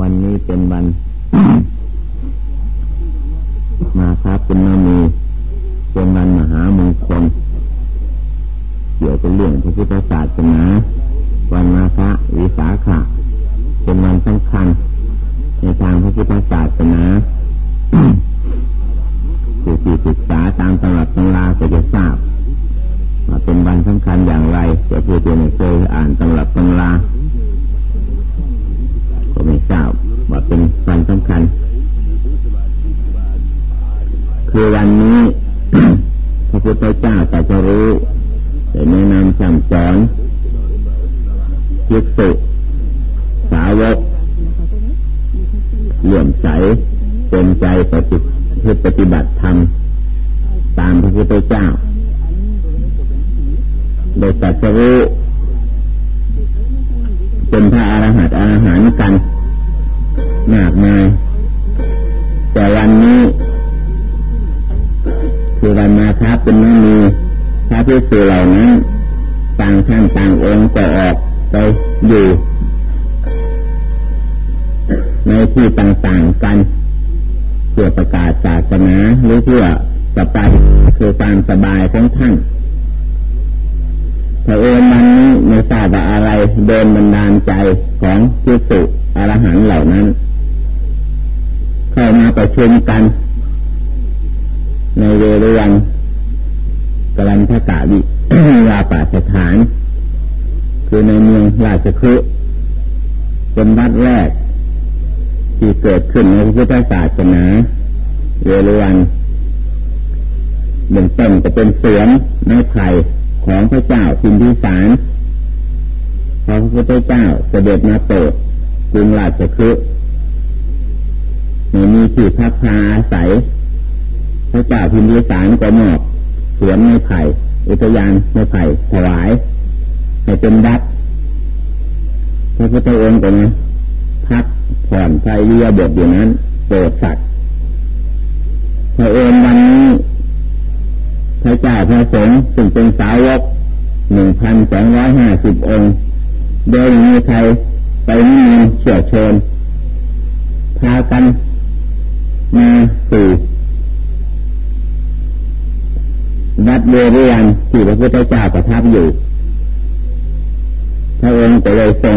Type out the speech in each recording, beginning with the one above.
วันนี้เป็นวัน มาครับคุณนมีเป็นวันมหามงคลเกี่ยวกับเรื่องพระพุทธศาสนาวันมาฆะวิสาขะเป็นวันสำคัญ ในทางพระพุทธศาสนาผู้ที่ศึกษาตามตำรับตำราก็จะทราบว่าเป็นวันสำคัญอย่างไรจะผู้ที่ไม่เคยอ่านตำรับตำรา ไม่ทราบว่าเป็นวันสำคัญ คือวันนี้พระพุทธเจ้าแต่จะรู้แต่แนะนำสั่งสอนยิสุสาวกเหลื่อมใสเป็นใจปฏิปฏิบัติธรรมตามพระพุทธเจ้าโดยตัดรู้เป็นพระอรหันต์อาหารกัน มากมาย แต่วันนี้ คือวันมาครับเป็นไม่มีพระพิสุเหล่านั้นต่างท่านต่างองค์ก็ออกไปอยู่ ในที่ต่างๆกันเพื่อประกาศศาสนาหรือเพื่อสบายคือความสบายของท่านพระเอนวันนี้ไม่ทราบว่าอะไรเดินบันดาลใจของพิสุอรหันเหล่านั้น เข้ามาประชุมกัน ในเวรวันกลันทกะวิวาปาสถาน คือในเมืองราชคฤห์เป็นวัดแรก ที่เกิดขึ้นในพุทธศาสนาเวรวันเบื้องต้นจะเป็นเสวนไม้ไผ่ของพระเจ้าพิมพิสารพระพุทธเจ้าเสด็จมาโปรดกรุงราชคฤห์ ไม่มีที่พักพาอาศัยพระเจ้าพิมพิสารก็มอบสวนไม้ไผ่อุทยานไม้ไผ่ถวายให้เป็นดัดพระพุทธองค์ก็นะพักผ่อนใจเรียบทอยู่นั้นโปรดสัตว์พระเองวันนี้พระเจ้าพระสงฆ์ซึ่งเป็นสาวกหนึ่งพันสองร้อยห้าสิบองค์ โดยมีใครไปนิมนต์เชื่อชนพากัน มาสู่วัดเบรียนที่พระพุทธเจ้าประทับอยู่พระองค์ก็เลยทรง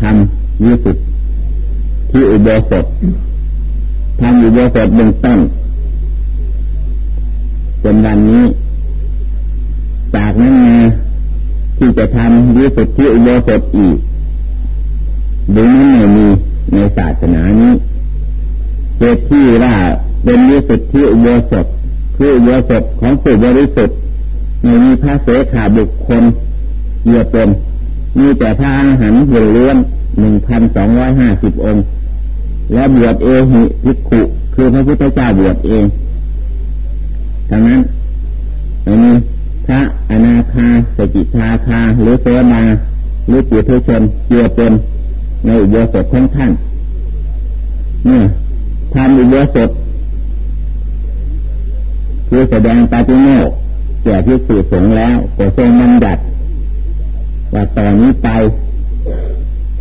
ทำวิสุทธิอุโบสถทำอุโบสถเบื้องต้นจนวันนี้ จากนั้นมาที่จะทำวิสุทธิอุโบสถอีกดูนั้นไม่มีในศาสนานี้ เหตุที่ว่าเป็นวิสุทธิอุโบสถคืออุโบสถของผู้บริสุทธิ์ไม่มีพระเสขาบุคคลเยื่อปนมีแต่พระอาหารเหลือนหนึ่งพันสองร้อยห้าสิบองค์ และบวชเอหิภิกขุ คือพระพุทธเจ้าบวชเองทั้งนั้นไม่มีพระอนาคาสกิทาคาหรือเสมาหรือปุถุชนเกี่ยวปนในอุโบสถของท่านเนี่ย ทำอุโบสถคือแสดงปาฏิโมกแก่ที่สื่อสงแล้วก็ทรงมันดัดว่าต่อนนี้ไป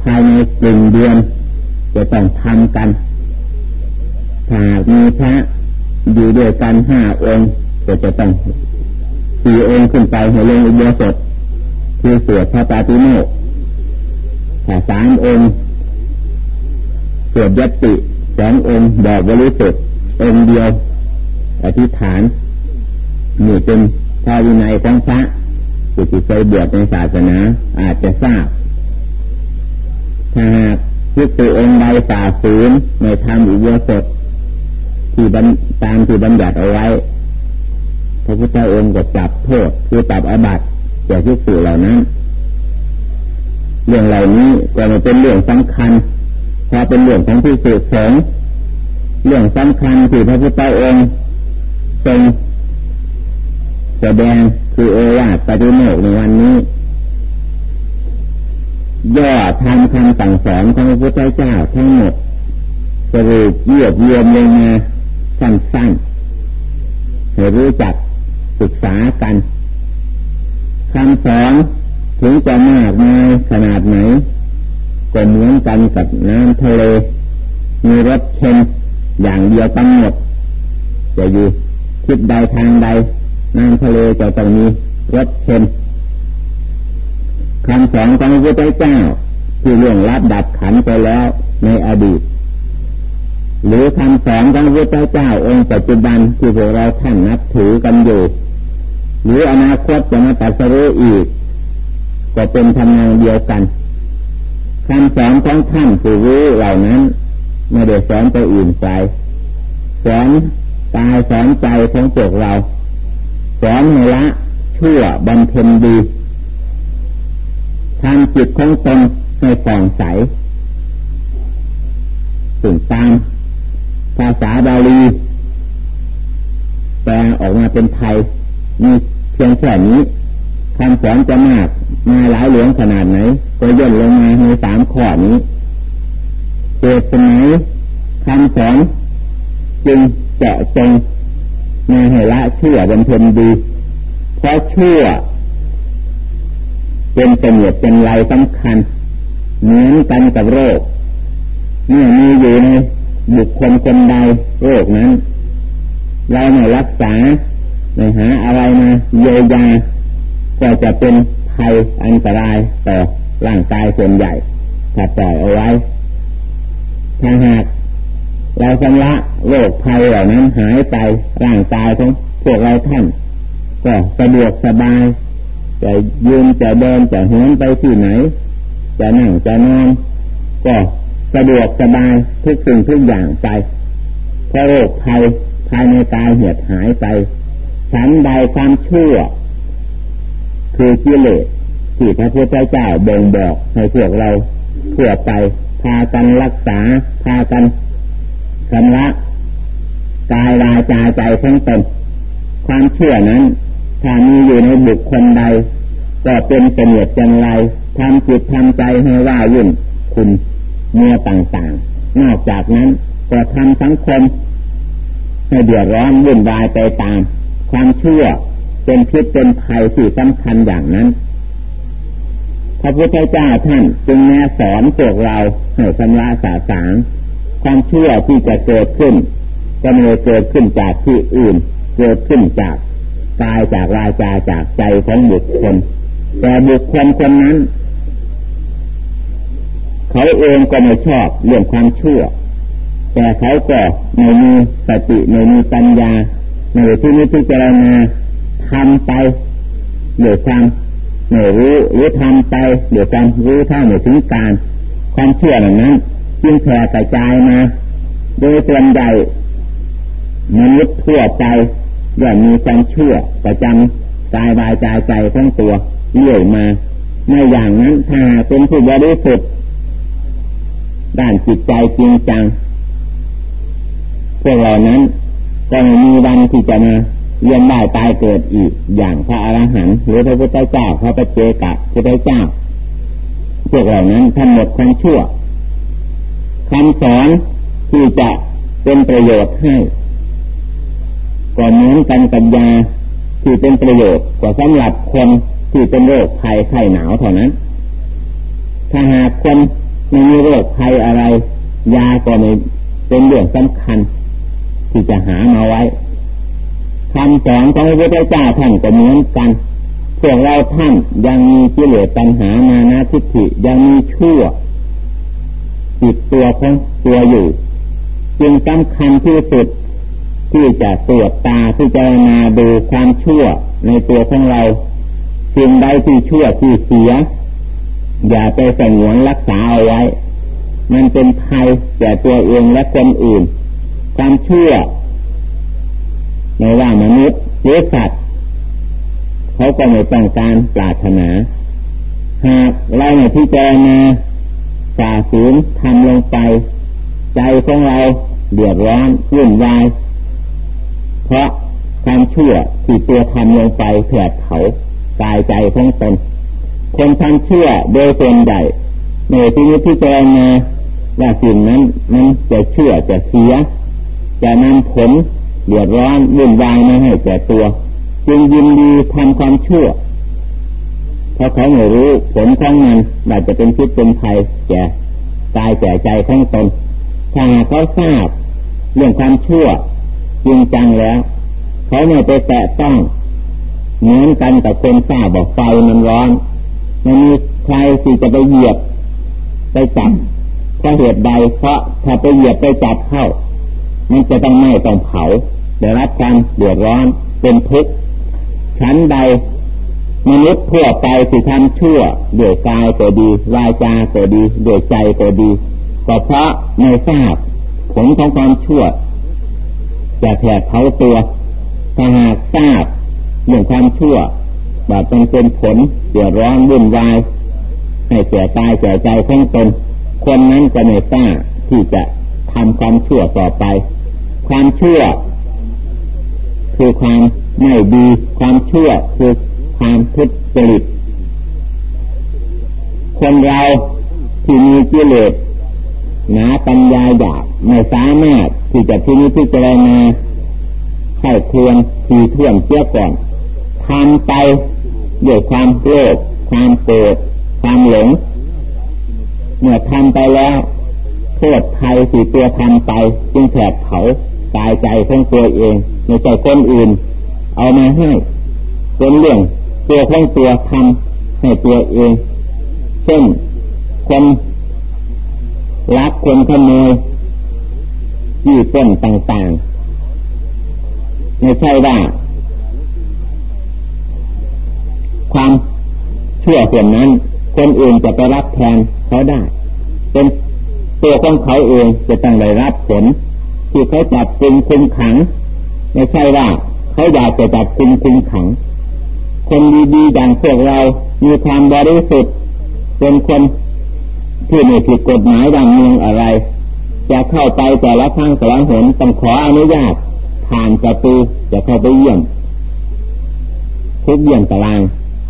ภายในกลุ่มเดือนจะต้องทำกันหากมีพระอยู่ด้วยกันห้าองค์ก็จะต้องสี่องค์ขึ้นไปให้ลงอุโบสถคือสวดพระปาติโมกถ้าสามองค์สวดยติ ององค์บอกบริสุทธิ์องค์เดียว อธิษฐานนี่เป็นพระวินัยของพระผู้ที่เคยบวชในศาสนาอาจจะทราบ ถ้าหากพิสุองค์ใดฝ่าฝืนในธรรมอุโบสถที่ตามที่บัญญัติเอาไว้ พระพุทธองค์ก็จับโทษคือปรับอาบัติแก่พิสุเหล่านั้น เรื่องเหล่านี้ก็เป็นเรื่องสำคัญ พอเป็นเรื่องของพิสุสงเรื่องสำคัญที่พระพุทธองค์ทรงแสดงคือโอวาทปฏิโมกในวันนี้ ย่อทำคำสั่งสอนของพระพุทธเจ้าทั้งหมดสรุปเยียบรวมลงมาสั้นๆให้รู้จักศึกษากันคำสอนถึงจะมากมายขนาดไหน ก็เหมือนกันกับน้ำทะเล มีรสเค็มอย่างเดียวตั้งหมดจะอยู่ทิศใดทางใดน้ำทะเลจะต้องมีรสเค็มคำสอนของพระพุทธเจ้าที่เรื่องรับดับขันไปแล้วในอดีต หรือคำสอนของพระพุทธเจ้าองค์ปัจจุบันที่พวกเราท่านนับถือกันอยู่ หรืออนาคตจะมาตัดสู้อีก ก็เป็นทำนองเดียวกัน คำสอนของท่านผู้รู้เหล่านั้นไม่ได้สอนไปอื่นไกลสอนกายสอนใจของพวกเราสอนให้ละชั่วบำเพ็ญดีทำจิตของตนให้ฟองใสสึ่งตามภาษาบาลีแปลออกมาเป็นไทยมีเพียงแค่นี้คำสอนจะมาก มาหลายหลวงขนาดไหน ก็ย่นลงมาในสามข้อนี้เกิดสมัยคำสอนจึงเจาะจงมาให้ละเชื่อบำเพ็ญดี เพราะเชื่อ เป็นเสนียดเป็นไรสำคัญ เหมือนกันกับโรคเมื่อมีอยู่ในบุคคลคนใดโรคนั้น เราไม่รักษาไม่หาอะไรมาเยียวยาก็จะเป็น ภัยอันตรายต่อร่างกายส่วนใหญ่ถ้าปล่อยเอาไว้ถ้าหากเราชำระโรคภัยเหล่านั้นหายไปร่างกายของพวกเราท่าน ก็สะดวกสบายจะยืนจะเดินจะเหินไปที่ไหน จะนั่งจะนอนก็สะดวกสบายทุกสิ่งทุกอย่างไปเพราะโรคภัยภายในกายเหียดหายไปฉันใดความชั่ว คือกิเลสที่พระพุทธเจ้าบ่งบอกให้พวกเราทั่วไปพากันรักษาพากันชำระกายวาจาใจทั้งตนความเชื่อนั้น ถ้ามีอยู่ในบุคคลใด ก็เป็นเสนียดจังไรทำจิตทำใจให้ว่าวุ่นคุณเมื่อต่างๆ นอกจากนั้นก็ทำสังคมให้เดือดร้อนวุ่นวายไปตาม ความเชื่อ เป็นพิษเป็นภัยที่สำคัญอย่างนั้น พระพุทธเจ้าท่านจึงแนะสอนพวกเราให้ชำระสาสางความเชื่อที่จะเกิดขึ้นก็ไม่ได้เกิดขึ้นจากที่อื่น เกิดขึ้นจากกายจากวาจาจากใจของบุคคล แต่บุคคลคนนั้น เขาเองก็ไม่ชอบเรื่องความชั่ว แต่เขาก็ไม่มีสติไม่มีปัญญาในที่นี้ที่เจรณา ทำไปเดี๋ยวความไม่รู้หรือทำไปเดี๋ยวความรู้เท่าไม่ถึงการ ความเชื่อแบบนั้นจึงแผ่กระจายมา โดยส่วนใหญ่มนุษย์ทั่วไปย่อมมีความเชื่อประจำกายวายใจใจทั้งตัวเลื่อยมาไม่อย่างนั้นถ้าเป็นผู้บริสุทธิ์ด้านจิตใจจริงจังพวกเหล่านั้นก็ไม่มีวันที่จะมา เรียนได้ตายเกิดอีกอย่างพระอรหันต์หรือพระพุทธเจ้าพระปเจกับพระพุทธเจ้าพวกเหล่านั้นทั้งหมดความชั่วคำสอนที่จะเป็นประโยชน์ให้ก็เหมือนกันกับยาที่เป็นประโยชน์กว่าสำหรับคนที่เป็นโรคภัยไข้หนาวเท่านั้น ถ้าหากคนไม่มีโรคภัยอะไร ยาก็ไม่เป็นเรื่องสำคัญ ที่จะหามาไว้ คำสอนของพระพุทธเจ้าท่านก็เหมือนกันพวกเราท่านยังมีกิเลสปัญหามานาทิฏฐิยังมีชั่วจิตตัวของตัวอยู่ จึงสำคัญที่สุดที่จะตรวจตาที่จะมาดูความชั่วในตัวของเราสิ่งใดที่ชั่วที่เสีย อย่าไปสงวนรักษาเอาไว้ มันเป็นภัยแก่ตัวเองและคนอื่น ความชั่ว ไม่ว่ามนุษย์หรือสัตว์เขาก็ไม่ต้องการปรารถนาหากเราไม่พิจารณาฝ่าฝืนทำลงไป ใจของเราเดือดร้อนวุ่นวาย เพราะความชั่วที่ตัวทำลงไปเถื่อเขากายใจของตนคนทำชั่วโดยส่วนใหญ่ในที่นี้ที่เจรณาว่าสิ่งนั้นมันจะเชื่อจะเสียจะนำผล เดือดร้อนวุ่นวายไมาให้แก่ตัว จึงยินดีทำความชั่วเพราะเขาไม่รู้ผลของมันอาจจะเป็นพิษเป็นภัยแก่กายแก่ใจทั้งตนถ้าเขาทราบเรื่องความชั่วจริงจังแล้ว เขาไม่ไปแตะต้องเหมือนกันกับคนทราบบอกไฟมันร้อนมันมีใครที่จะไปเหยียบไปจับเพราะเหตุใดเพราะถ้าไปเหยียบไปจับเข้า มันจะต้องไหม้ต้องเผา ได้รับความเดือดร้อนเป็นทุกข์ชั้นใด มนุษย์ทั่วไปที่ทำชั่วด้วยกายก็ดีวาจาก็ดีด้วยใจก็ดีก็เพราะไม่ทราบผลของความชั่วจะแผดเผาตัวถ้าหากทราบเรื่องความชั่วแบบเป็นเป็นผลเดือดร้อนวุ่นวายให้เสียตายเสียใจของตนคนนั้นจะไม่ทราบที่จะทำความชั่วต่อไป ความชั่ว คือความไม่ดี ความชั่วคือความทุจริตคนเราที่มีกิเลสหนาปัญญาหยาบไม่สามารถที่จะที่นี้พิจารณาให้ควรทีเท่วนเสียก่อนทำไปด้วยความโลภความโกรธความหลงเมื่อทำไปแล้วโทษภัยสี่ตัวทำไป จึงแผดเผาตายใจของตัวเอง ไม่ใช่คนอื่น เอามาให้เป็นเรื่องตัวของตัวทำให้ตัวเอง เช่นคนลักคนขโมยยี่ต้นต่างๆ ไม่ใช่ว่าความเชั่วส่วนนั้น คนอื่นจะไปรับแทนเขาได้ เป็นตัวของเขาเองจะต้องได้รับผลที่เขาจับกุมคุมขัง ไม่ใช่ว่าเขาอยากจะจับกุมคุมขัง คนดีๆอย่างพวกเรา มีความบริสุทธิ์เป็นคนที่ไม่ผิดกฎหมายดังเมืองอะไร จะเข้าไปแต่ละครั้งแต่ละหนต้องขออนุญาตผ่านประตูจะเข้าไปเยี่ยมทุกเยี่ยมตาราง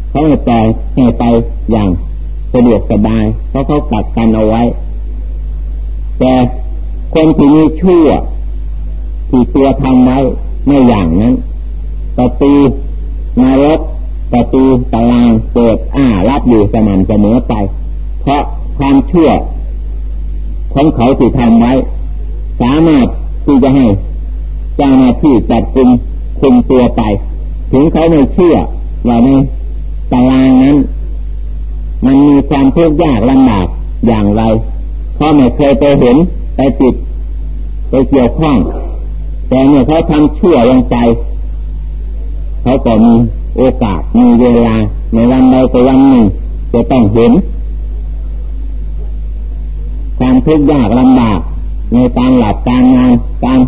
เขาให้ปล่อยให้ไปอย่างสะดวกสบายเพราะเขากักกันเอาไว้ แต่คนที่มีชั่วที่ตัวทำไว้ ไม่อย่างนั้นประตูนรกประตูตารางเปิดอ้ารับอยู่สม่ำเสมอไป เพราะความเชั่วของเขาที่ทำไว้ สามารถที่จะให้เจ้าหน้าที่จัดกุมคุมตัวไป ถึงเขาไม่เชื่อว่าในตารางนั้น มันมีความทุกข์ยากลำบากอย่างไรเพราะไม่เคยไปเห็นไปติดไปเกี่ยวข้อง แต่เมื่อเขาทำชั่วลงไปเขาก็มีโอกาสมีเวลาในวันใดก็วันหนึ่งจะต้องเห็นความทุกข์ยากลำบากในการหลับการนอนการ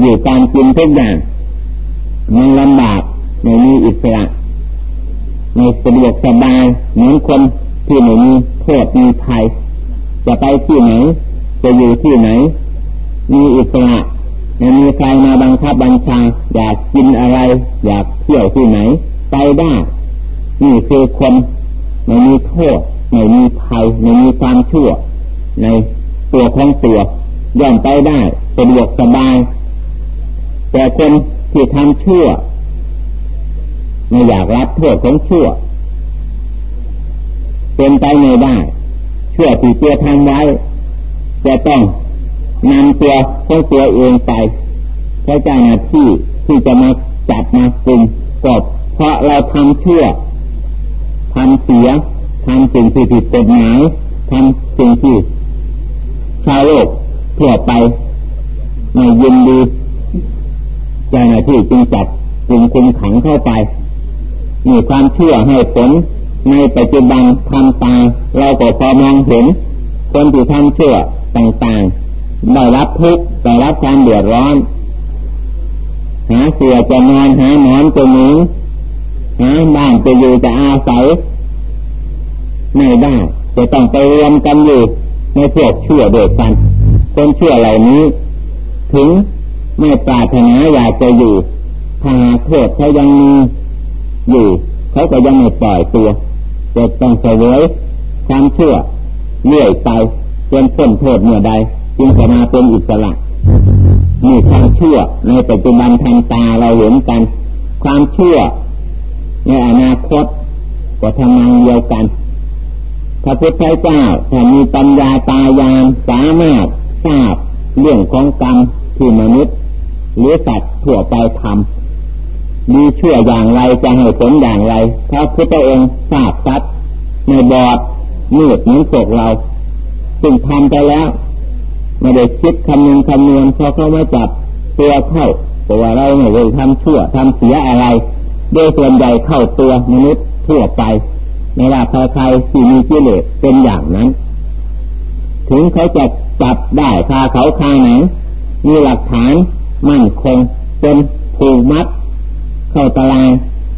อยู่การกินทุกอย่างมันลำบากไม่มีอิสระในสะดวกสบายเหมือนคนที่ไม่มีโทษมีภัยจะไปที่ไหน จะอยู่ที่ไหน มีอิสระ ไม่มีใครมาบังคับบัญชาอยากกินอะไร อยากเที่ยวที่ไหน ไปได้ นี่คือคนไม่มีโทษไม่มีภัยไม่มีความชั่ว ในตัวของตัวย่อมไปได้สะดวกสบาย แต่คนที่ทำชั่วไม่อยากรับโทษของชั่ว เป็นไปไม่ได้ชั่วที่ตัวทำไว้จะต้อง นำตัวของตัวเองไปพระเจ้าหน้าที่ที่จะมาจับมาคุมกบเพราะเราทำเชั่วทำเสียทำสิ่งที่ผิดกฎหมายทำสิ่งที่ชาวโลกทั่วไปไม่ยินดีเจ้าหน้าที่จึงจับกลุ่มคุมขังเข้าไปมีความเชื่อให้ผลในปัจจุบันทำตาเราก็พอมองเห็นคนที่ทำเชื่อต่างๆ ได้รับทุกข์ได้รับความเดือดร้อน หาเสือจะนอนหาหนอนจะหนุงหาบ้านจะอยู่จะอาศัยไม่ได้จะต้องไปรวมกันอยู่ในพวกเชื่อโดยกันคนเชื่อเหล่านี้ ถึงไม่ปรารถนาอยากจะอยู่ถ้าโทษเขายังมีอยู่เขาก็ยังไม่ปล่อยตัวจะต้องเสวยความเชื่อเลื่อยไปจนพ้นโทษเมื่อใด จึงจะมาเป็นอิสระมีความเชื่อในปัจจุบันทางตาเราเห็นกัน ความเชื่อในอนาคตก็ทำงานเดียวกันพระพุทธเจ้าถ้ามีปัญญาตายานสามารถทราบเรื่องของกรรมที่มนุษย์หรือสัตว์ทั่วไปทำมีเชั่วอย่างไรจะให้ผลอย่างไรพระพุทธองค์ทราบชัดในบอดมืดเหมือนพวกเรา ซึ่งทำไปแล้ว ไม่ได้คิดคำนึงคำนวณพอเขามาจับตัวเข้าแต่ว่าเราไม่ได้ทำชั่วทำเสียอะไรโดยส่วนใหญ่เข้าตัวมนุษย์ทั่วไปในว่าใครๆที่มีกิเลสเป็นอย่างนั้น ถึงเขาจะจับได้คาเขาคาไหนมีหลักฐานมั่นคงเป็นผูกมัด เข้าตาราง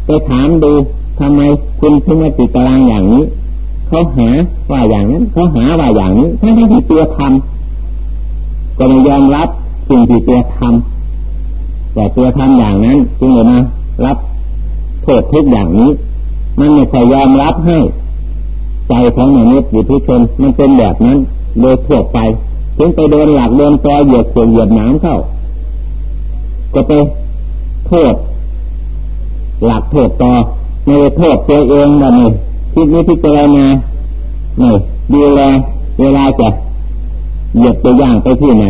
ไปถามดูทำไมคุณถึงมาติดตารางอย่างนี้เขาหาว่าอย่างนั้นเขาหาว่าอย่างนี้ทั้งที่ตัวทำ ก็ไม่ยอมรับสิ่งที่ตัวทำแต่ตัวทำอย่างนั้นจึงเลยมารับโทษทุกอย่างนี้ มันไม่เคยยอมรับให้ ใจของมนุษย์หรือผู้ชนมันเป็นแบบนั้นโดยทั่วไปถึงไปโดนหลักโดนตอเหยียดเสียเหยียดน้ำเข้า ก็ไปโทษ หลักโทษตอไม่โทษตัวเองแบบนี้คิดนี้พิจารณาไม่ดูแลเวลาจะ เหยียบตัวอย่างไปที่ไหน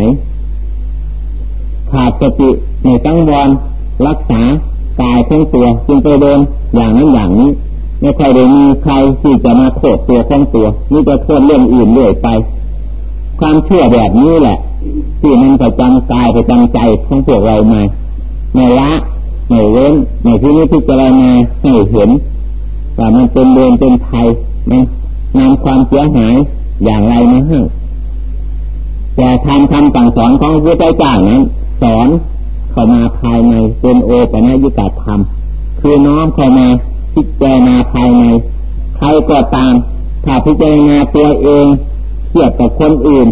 ขาดสติในตั้งวรรักษากายทั้งตัวจึงไปโดนอย่างนั้นอย่างนี้ไม่ใค่อยมีใครที่จะมาโทษตัวทั้งตัวนี่จะโทษเรื่องอื่นเรื่อยไป ความเชื่อแบบนี้แหละ ที่มันประจำกายประจำใจของพวกเรามาไม่ละไม่เว้นไม่ที่นี้พิจารณาให้เห็นว่ามันเป็นเดินเป็นไทยมันนำความเสียหายอย่างไรมาให้ แต่ทำคำสั่งสอนของพระพุทธเจ้านั้น สอนเข้ามาภายในเป็นโอปัญญิกาธรรม คือน้อมเข้ามาพิจารณาภายในใครก็ตามถ้าพิจารณาตัวเองเทียบกับคนอื่น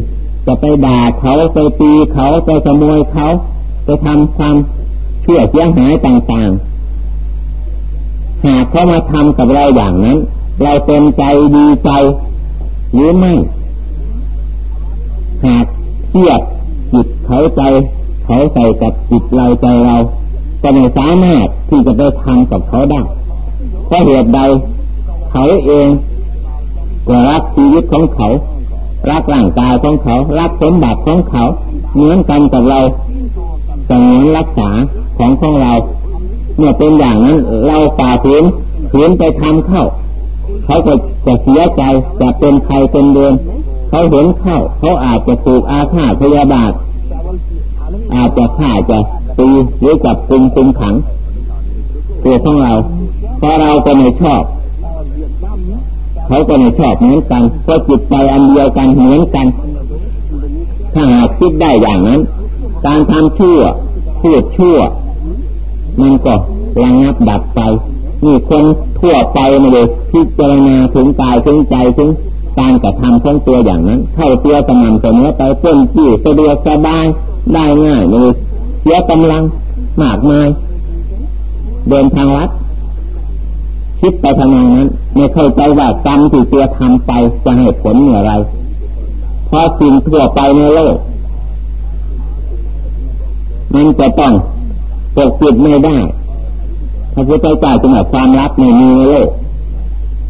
จะไปด่าเขาไปตีเขาไปขโมยเขาไปทำความชั่วเสียหายต่างๆ หากเขามาทำกับเราอย่างนั้น เราเต็มใจดีใจหรือไม่หาก เทียบจิตเขาใจเขาใส่กับจิตเราใจเราก็ไม่สามารถที่จะไปทำกับเขาได้เพราะเหตุใดเขาเองก็รักชีวิตของเขา รักร่างกายของเขา รักสมบัติของเขาเหมือนกันกับเราสงวนรักษาของของเรา เมื่อเป็นอย่างนั้นเราฝ่าฝืนฝืนไปทำเข้า เขาจะจะเสียใจจะเป็นใครเป็นเดือน เขาเห็นเข้าเขาอาจจะถูกอาฆาตพยาบาท อาจจะฆ่าจะตีหรือจับกุมคุมขังตัวของเราเพราะเราก็ไม่ชอบ เขาก็ไม่ชอบเหมือนกันเพราะจิตใจอันเดียวกันเหมือนกัน ถ้าหากคิดได้อย่างนั้น การทำชั่วพูดชั่ว มันก็ระงับดับไปนี่คนทั่วไปมาเลยพิจรณาถึงกายถึงใจถึง การกระทำของตัวอย่างนั้น เข้าตัวสม่ำเสมอไปเต้นที่สะดวกสบายได้ง่ายเลยเสียกำลังมากมายเดินทางวัดคิดไปทางนั้นไม่เข้าใจว่ากรรมที่ตัวทำไปจะให้ผลอย่างไรเพราะสิ่งทั่วไปในโลกมันจะต้องปกปิดไม่ได้พระพุทธเจ้าจะบอกความลับในมีในโลก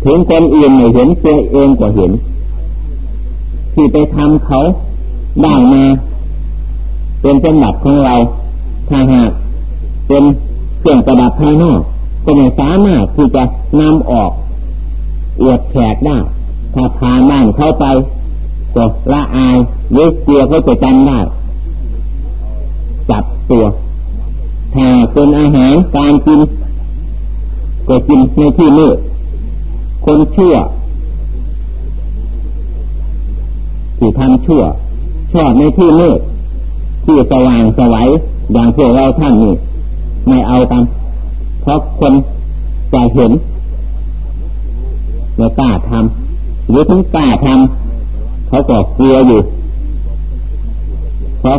ถึงคนอื่นไม่เห็นตัวเองก็เห็น ที่ไปทำเขาได้มาเป็นสมบัติของเราถ้าหากเป็นเครื่องประดับภายนอกก็ไม่สามารถที่จะนำออกอวดแขกได้ถ้าพาบ้านเข้าไปก็ละอายหรือเกลัวเขาจะจำได้จับตัวถ้าเป็นอาหารการกินก็กินในที่มืด คนชั่วที่ทำชั่วชอบในที่มืดที่สว่างสวัยอย่างพวกเราท่านนี่ไม่เอากันเพราะคนจะเห็นไม่กล้าทำหรือถึงกล้าทำเขาก็กลัวอยู่ เพราะ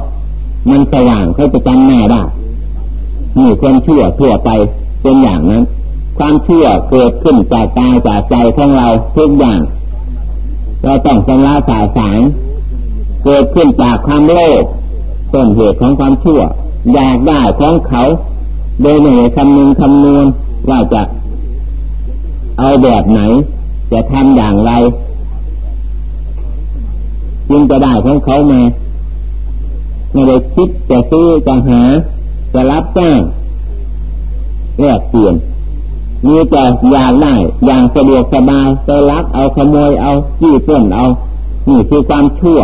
มันสว่างเขาจะจำหน้าได้นี่ความเชื่อทั่วไปเป็นอย่างนั้น ความเชื่อเกิดขึ้นจากกายจากใจของเราทุกอย่าง เราต้องชำระสาสางเกิดขึ้นจากความโลภต้นเหตุของความเชื่ออยากได้ของเขา โดยไม่คำนึงคำนวณว่าจะเอาแบบไหน จะทำอย่างไรจึงจะได้ของเขามาไม่ได้คิดจะซื้อจะหา จะรับจ้างแลกเปลี่ยน มีแต่อยากได้อย่างสะดวกสบายไปลักเอาขโมยเอาจี้ปล้นเอา นี่คือความชั่ว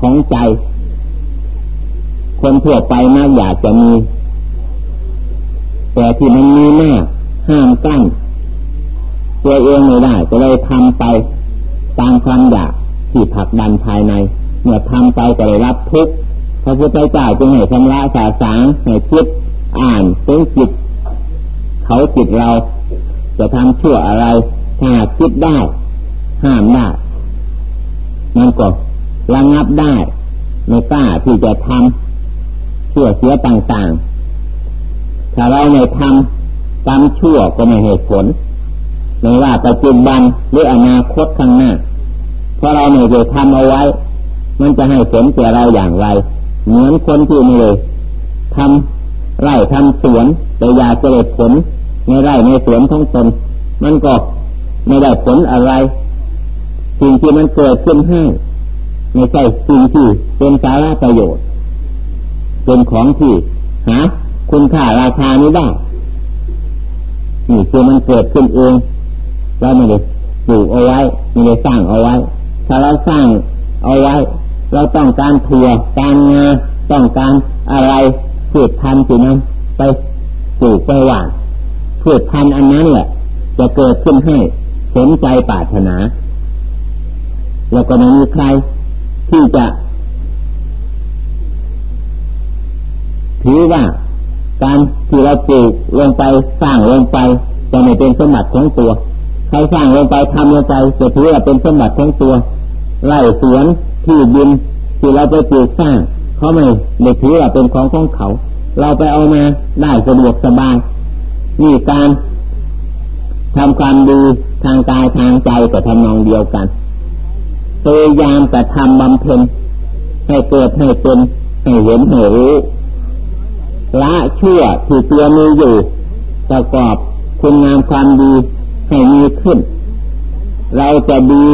ของใจ คนทั่วไปมากอยากจะมี แต่ที่มันมีมากห้ามกั้นตัวเองไม่ได้ก็เลยทำไปตามความอยากที่ผลักดันภายใน เมื่อทำไปก็เลยรับทุกข์พระพุทธเจ้าจึงให้ชำระสาสางให้คิดอ่านถึงจิตเขาจิตเรา จะทำชั่วอะไร ถ้าคิดได้ ห้ามได้มันก็ระงับได้ไม่กล้าที่จะทำชั่วเสียต่างๆ ถ้าเราไม่ทำกรรมชั่วก็ไม่เหตุผลไม่ว่าปัจจุบันหรืออนาคตข้างหน้าเพราะเราไม่ได้ทำเอาไว้ มันจะให้ผลแก่เราอย่างไร เหมือนคนที่ไม่เลยทำไร่ทำสวนแต่อยากจะได้ผล ในไร่ในสวนของตนมันก็ไม่ได้ผลอะไร สิ่งที่มันเกิดขึ้นให้ไม่ใช่สิ่งที่เป็นสาระประโยชน์ เป็นของที่หาคุณค่าราคานี้ได้นี่คือมันเกิดขึ้นเองเราไม่ได้ปลูกเอาไว้ไม่ได้สร้างเอาไว้ ถ้าเราสร้างเอาไว้ เราต้องการถั่วการงาต้องการอะไรพืชพันธุ์ที่นั้นไปปลูกไปหว่าน พืชพันธุ์อันนั้นแหละ จะเกิดขึ้นให้สนใจปรารถนา แล้วก็ไม่มีใครที่จะ ถือว่า การที่เราปลูกลงไปสร้างลงไปจะไม่เป็นสมบัติของตัวใครสร้างลงไปทำลงไปจะถือว่าเป็นสมบัติของตัวไร่สวนที่ดินที่เราไปปลูกสร้างเขาไม่ได้ถือว่าเป็นของของเขา เราไปเอามาได้สะดวกสบาย นี่การทำความดีทางกายทางใจก็ทำนองเดียวกันพยายามแต่ทำบำเพ็ญให้เกิดให้เป็นให้เห็นให้รู้ละชั่วที่ตัวมีอยู่ ประกอบคุณงามความดีให้มีขึ้น เราจะดี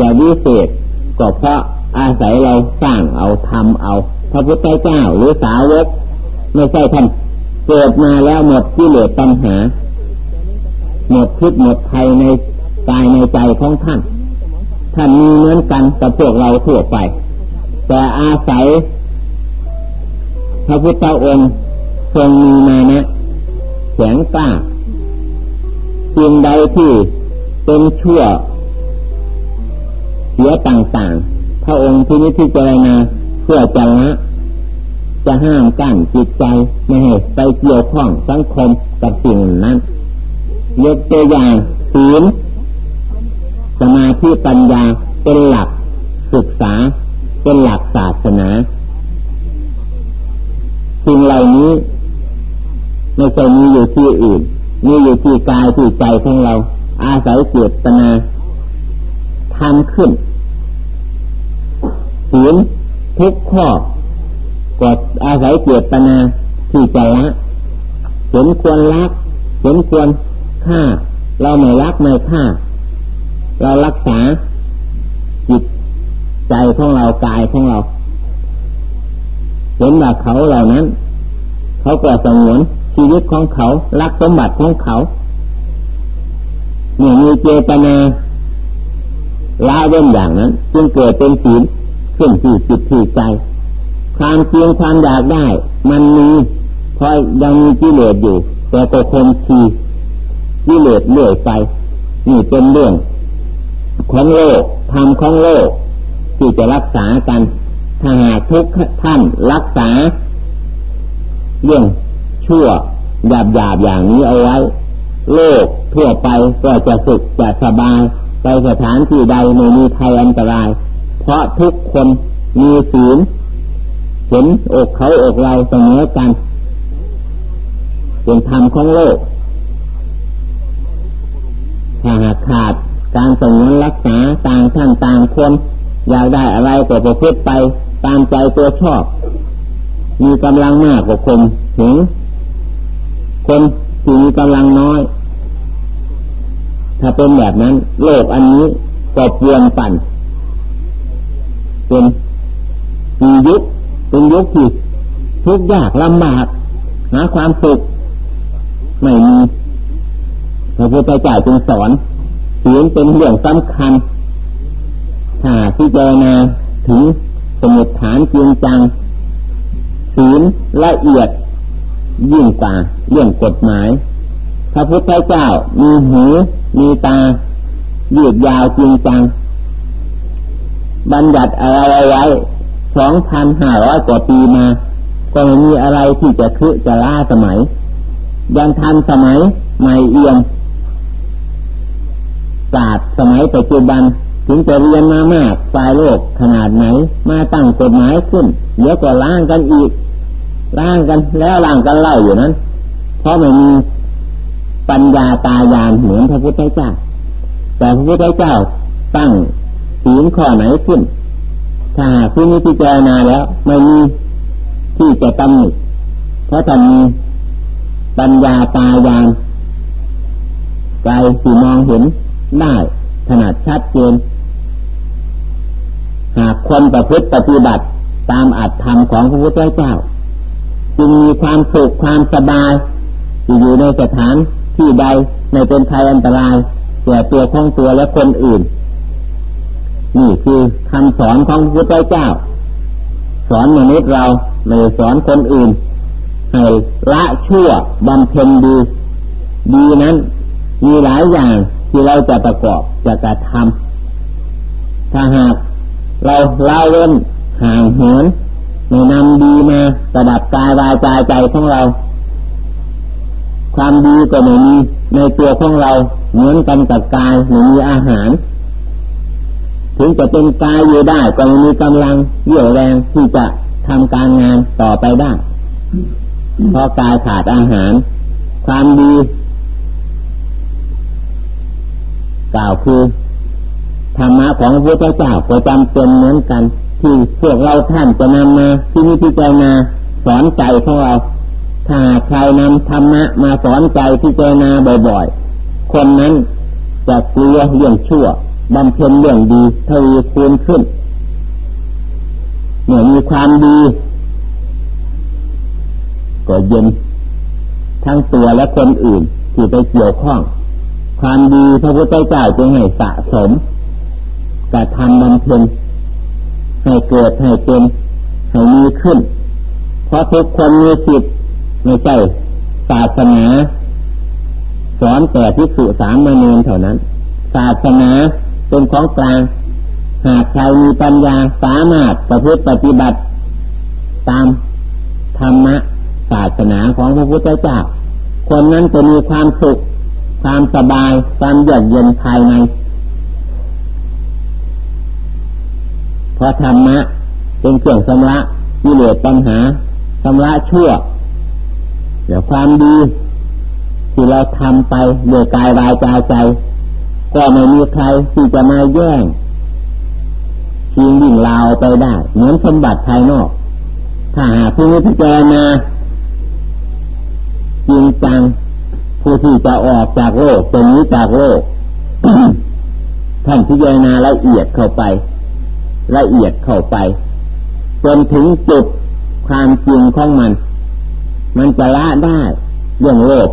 จะวิเศษก็เพราะอาศัยเราสร้างเอาทำเอา พระพุทธเจ้าหรือสาวกไม่ใช่ท่าน เกิดมาแล้วหมดที่เหลือปัญหา หมดพิษหมดภัยในกายในใจของท่าน ท่านมีเหมือนกันกับพวกเราทั่วไป แต่อาศัย พระพุทธองค์ทรงมีมานะแข็งกล้าสิ่งใดที่เป็นชั่วเสียต่างๆ พระองค์ที่นี้ที่เจรณาเพื่อจะละ จะห้ามกั้นจิตใจไม่ให้ไปเกี่ยวข้องสังคมกับสิ่งนั้นยกตัวอย่างศีลสมาธิปัญญาเป็นหลักศึกษา เป็นหลักศาสนาสิ่งเหล่านี้ไม่ใช่มีอยู่ที่อื่น มีอยู่ที่กายที่ใจของเรา อาศัยเจตนาทำขึ้นศีลทุกข้อ กดอาศัยเจตนาที่จะละเห็นควรรักเห็นควรฆ่า เราไม่รักไม่ฆ่า เรารักษาจิตใจของเรากายของเรา เห็นว่าเขาเหล่านั้น เขาก็สงวนชีวิตของเขารักสมบัติของเขาเนี่ยมีเจตนาละเว้นอย่างนั้น จึงเกิดเป็นศีลขึ้นที่จิตที่ใจ ความเพียงความอยากได้ มันมีเพราะยังมีกิเลสอยู่ แต่ก็คงทีกิเลสเลื่อยไปนี่เป็นเรื่องของโลกธรรมของโลก ที่จะรักษากันถ้าหากทุกท่านรักษา เรื่องชั่วหยาบหยาบอย่างนี้เอาไว้ โลกทั่วไปก็จะสุขจะสบาย ไปสถานที่ใดไม่มีภัยอันตราย เพราะทุกคนมีศีล เห็นอกเขาอกเราเสมอกัน เป็นธรรมของโลกถ้าหากขาดการสงวนรักษาต่างท่านต่างคนอยากได้อะไรก็ประพฤติไปตามใจตัวชอบ มีกำลังมากกว่าคนถึงคนที่มีกำลังน้อย ถ้าเป็นแบบนั้น โลกอันนี้ก็เปลี่ยนปั่นเป็นมียุค เป็นยุคที่ทุกยากลำบากหาความสุขไม่มีพระพุทธเจ้าจึงสอนศีลเป็นเรื่องสำคัญถ้าที่เจนาถึงสมุดฐานจริงจังศีลละเอียดยิ่งกว่าเรื่องกฎหมาย พระพุทธเจ้ามีหูมีตายืดยาวจริงจัง บัญญัติอะไรไว้ สองพันห้าร้อยกว่าปีมา ก็ไม่มีอะไรที่จะคืจะล่าสมัย ยังทันสมัยใหม่เอียงศาสตร์สมัยปัจจุบัน ถึงจะเรียนมามากฝ่ายโลกขนาดไหน มาตั้งกฎหมายขึ้นเดี๋ยวก็ล้างกันอีกล้างกันแล้วล้างกันเล่าอยู่นั้น เพราะไม่มีปัญญาตายานเหมือนพระพุทธเจ้า แต่พระพุทธเจ้าตั้งศีลข้อไหนขึ้น ถ้าคุณมีพิจารณาแล้ว ไม่มีที่จะตำหนิเพราะท่านมีปัญญาตายานใจที่มองเห็นได้ขนาดชัดเจนหากคนประพฤติปฏิบัติตามอัตธรรมของพระพุทธเจ้า จึงมีความสุขความสบายที่อยู่ในสถานที่ใดไม่เป็นภัยอันตรายแก่ตัวของตัวและคนอื่น นี่คือคำสอนของพระพุทธเจ้า สอนมนุษย์เราไม่สอนคนอื่นให้ละชั่วบำเพ็ญดี ดีนั้น มีหลายอย่างที่เราจะประกอบจะกระทำถ้าหากเราเล่าเว้นห่างเหินไม่นำดีมาประดับกายวายใจใจของเรา ความดีก็ไม่มีในตัวของเราเหมือนกันกับกายไม่มีอาหาร ถึงจะเป็นกายอยู่ได้ก็ไม่มีกำลังเยี่ยวแรงที่จะทำการงานต่อไปได้เพราะกายขาดอาหาร ความดีกล่าวคือธรรมะของพระเจ้าก็จำเป็นเหมือนกัน ที่พวกเราท่านจะนำมาที่นิพพานาสอนใจของเราถ้าใครนำธรรมะมาสอนใจพิจารณาบ่อยๆ คนนั้นจะกลัวเรื่องชั่ว บำเพ็ญเรื่องดีทวีคูณขึ้นเมื่อมีความดี ก็เย็น ทั้งตัวและคนอื่นที่ไปเกี่ยวข้อง ความดีพระพุทธเจ้าจึงให้สะสมกระทำบำเพ็ญให้เกิดให้เป็นให้มีขึ้น เพราะทุกคนมีสิทธิ์ไม่ใช่ศาสนาสอนแต่พิสุสามเณรเท่านั้น ศาสนา เป็นของกลาง หากใครมีปัญญาสามารถประพฤติปฏิบัติ ตามธรรมะศาสนาของพระพุทธเจ้า คนนั้นจะมีความสุข ความสบาย ความเยือกเย็นภายใน เพราะธรรมะเป็นเครื่องชำระกิเลสปัญหาชำระชั่วเดี๋ยวความดี ที่เราทำไปโดยกายวายใจใจ ก็ไม่มีใครที่จะมาแย่งชิงดิ่งลาวไปได้ เหมือนสมบัติภายนอก ถ้าหากผู้นี้พิจารณาจริงจังผู้ที่จะออกจากโลกเป็นนี้จากโลกท่านพิจารณาละเอียดเข้าไป ละเอียดเข้าไป จนถึงจุดความจริงของมัน มันจะละได้เรื่องโลก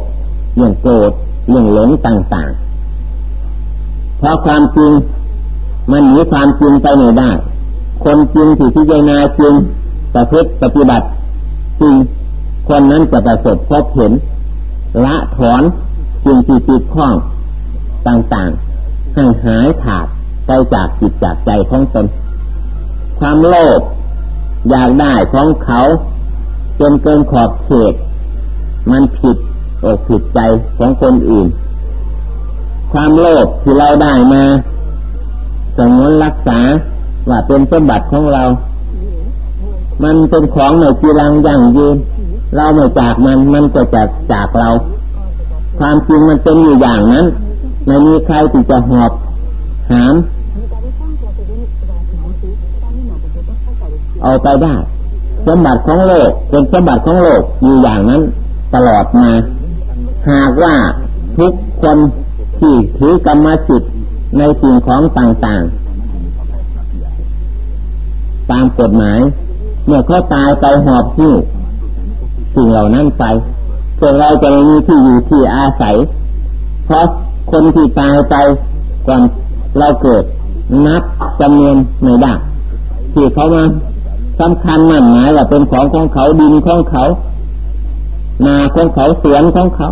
เรื่องโกรธเรื่องหลงต่าง ๆ เพราะความจริงมันหนีความจริงไปไม่ได้ คนจริงที่พิจารณาจริงประพฤติปฏิบัติจริงคนนั้นจะประสบพบเห็น ละถอนสิ่งที่ติดข้องต่างๆ ให้หายขาดไปจากจิตจากใจของตน ความโลภอยากได้ของเขาจนเกินขอบเขต มันผิดอกผิดใจของคนอื่น ความโลภที่เราได้มาสงวนรักษาว่าเป็นสมบัติของเรา มันเป็นของในจีรังยั่งยืน เราไม่จากมันมันก็จะจากเรา ความจริงมันเป็นอยู่อย่างนั้นไม่มีใครที่จะหอบหาม เอาไปได้สมบัติของโลกเป็นสมบัติของโลกอยู่อย่างนั้น ตลอดมา หากว่าทุกคน ที่ถือกรรมสิทธิ์ในสิ่งของต่างๆ ตามกฎหมาย เมื่อเขาตายไปหอบหิ้สิ่งเหล่านั้นไปพวกเราจะไม่มีที่อยู่ที่อาศัย เพราะคนที่ตายไปก่อนเราเกิดนับจำนวนไม่ได้ที่เขามาสำคัญมั่นหมายว่าเป็นของของเขาดินของเขา นาของเขาสวนของเขา